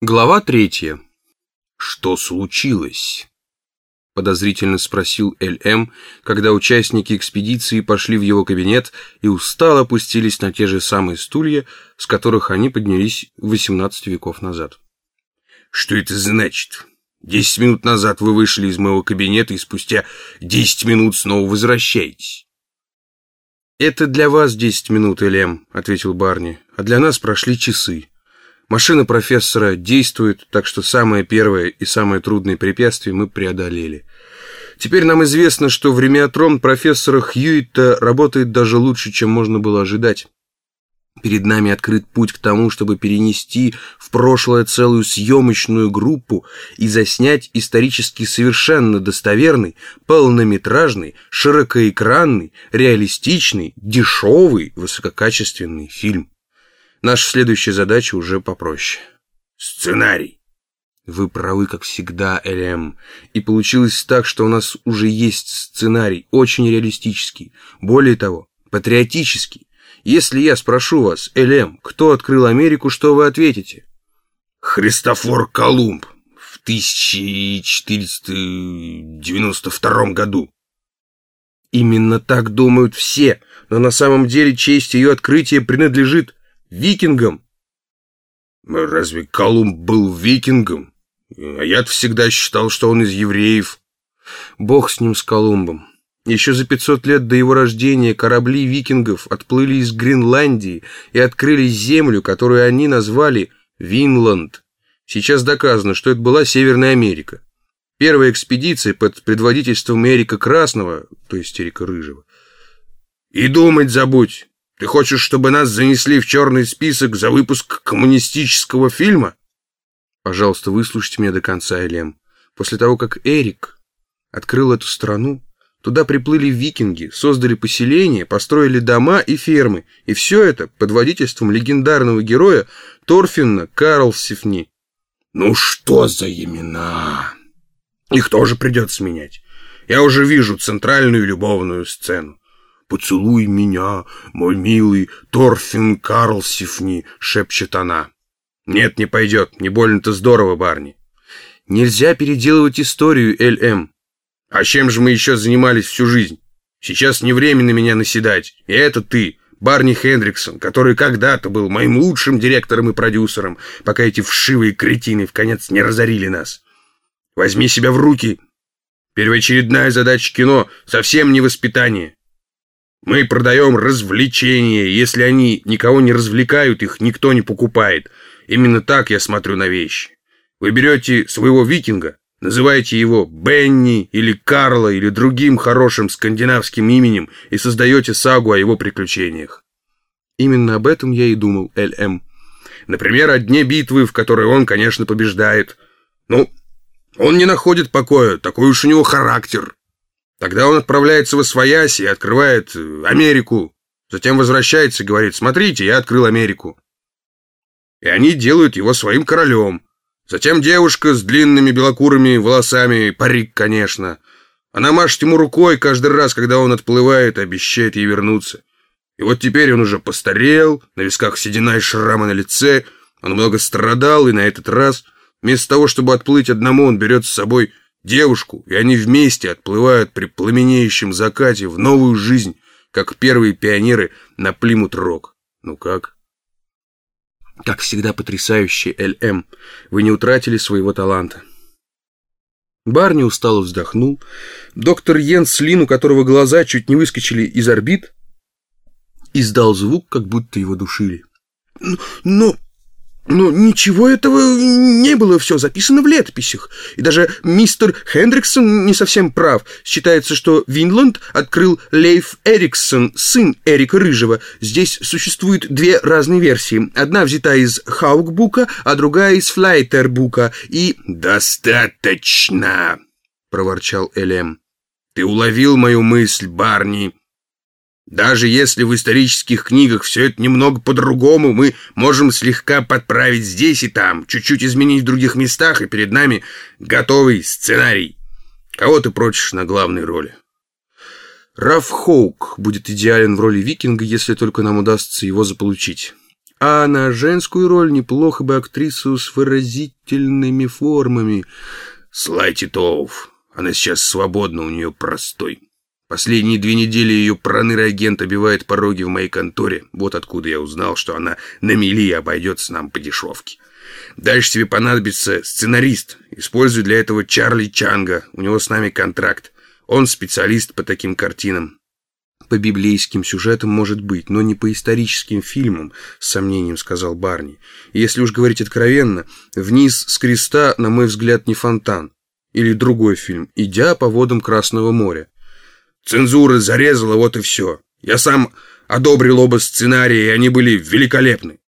Глава третья. «Что случилось?» — подозрительно спросил Л.М., когда участники экспедиции пошли в его кабинет и устало опустились на те же самые стулья, с которых они поднялись 18 веков назад. «Что это значит? Десять минут назад вы вышли из моего кабинета и спустя десять минут снова возвращаетесь». «Это для вас десять минут, Л.М., — ответил Барни, — а для нас прошли часы». Машина профессора действует, так что самое первое и самое трудное препятствие мы преодолели. Теперь нам известно, что времяотрон профессора Хьюита работает даже лучше, чем можно было ожидать. Перед нами открыт путь к тому, чтобы перенести в прошлое целую съемочную группу и заснять исторически совершенно достоверный, полнометражный, широкоэкранный, реалистичный, дешевый, высококачественный фильм. Наша следующая задача уже попроще. Сценарий. Вы правы, как всегда, ЛМ. И получилось так, что у нас уже есть сценарий, очень реалистический. Более того, патриотический. Если я спрошу вас, ЛМ, кто открыл Америку, что вы ответите? Христофор Колумб в 1492 году. Именно так думают все, но на самом деле честь ее открытия принадлежит викингом. Разве Колумб был викингом? А я всегда считал, что он из евреев. Бог с ним, с Колумбом. Еще за 500 лет до его рождения корабли викингов отплыли из Гренландии и открыли землю, которую они назвали Винланд. Сейчас доказано, что это была Северная Америка. Первая экспедиция под предводительством Эрика Красного, то есть Эрика Рыжего. И думать забудь. Ты хочешь, чтобы нас занесли в черный список за выпуск коммунистического фильма? Пожалуйста, выслушайте меня до конца, Элем. После того, как Эрик открыл эту страну, туда приплыли викинги, создали поселения, построили дома и фермы, и все это под водительством легендарного героя Торфина Карлсифни. Ну что за имена? Их тоже придется менять. Я уже вижу центральную любовную сцену. «Поцелуй меня, мой милый Торфин Карлсифни», — шепчет она. «Нет, не пойдет, не больно-то здорово, Барни». «Нельзя переделывать историю, Л.М. А чем же мы еще занимались всю жизнь? Сейчас не время на меня наседать. И это ты, Барни Хендриксон, который когда-то был моим лучшим директором и продюсером, пока эти вшивые кретины в конец не разорили нас. Возьми себя в руки. Первоочередная задача кино — совсем не воспитание. Мы продаем развлечения. Если они никого не развлекают, их никто не покупает. Именно так я смотрю на вещи. Вы берете своего викинга, называете его Бенни или Карла или другим хорошим скандинавским именем и создаете сагу о его приключениях. Именно об этом я и думал, Л.М. Например, о дне битвы, в которой он, конечно, побеждает. Ну, он не находит покоя, такой уж у него характер. Тогда он отправляется в Освояси и открывает э, Америку. Затем возвращается и говорит, смотрите, я открыл Америку. И они делают его своим королем. Затем девушка с длинными белокурыми волосами, парик, конечно. Она машет ему рукой каждый раз, когда он отплывает и обещает ей вернуться. И вот теперь он уже постарел, на висках седина и шрамы на лице, он много страдал, и на этот раз, вместо того, чтобы отплыть одному, он берет с собой девушку, и они вместе отплывают при пламенеющем закате в новую жизнь, как первые пионеры на Плимут-Рок. Ну как? Как всегда потрясающий Л.М. Вы не утратили своего таланта. Барни устало вздохнул. Доктор Йенс Лин, у которого глаза чуть не выскочили из орбит, издал звук, как будто его душили. «Но но ничего этого не было, все записано в летописях. И даже мистер Хендриксон не совсем прав. Считается, что Винланд открыл Лейф Эриксон, сын Эрика Рыжего. Здесь существует две разные версии. Одна взята из Хаукбука, а другая из Флайтербука. И... «Достаточно!» — проворчал Элем. «Ты уловил мою мысль, Барни. Даже если в исторических книгах все это немного по-другому, мы можем слегка подправить здесь и там, чуть-чуть изменить в других местах, и перед нами готовый сценарий. Кого ты прочишь на главной роли? Раф Хоук будет идеален в роли викинга, если только нам удастся его заполучить. А на женскую роль неплохо бы актрису с выразительными формами. Слай Титов. Она сейчас свободна, у нее простой. Последние две недели ее пронырый агент обивает пороги в моей конторе. Вот откуда я узнал, что она на мели обойдется нам по дешевке. Дальше тебе понадобится сценарист. Используй для этого Чарли Чанга. У него с нами контракт. Он специалист по таким картинам. По библейским сюжетам может быть, но не по историческим фильмам, с сомнением сказал Барни. Если уж говорить откровенно, «Вниз с креста», на мой взгляд, не фонтан. Или другой фильм «Идя по водам Красного моря». Цензура зарезала, вот и все. Я сам одобрил оба сценария, и они были великолепны.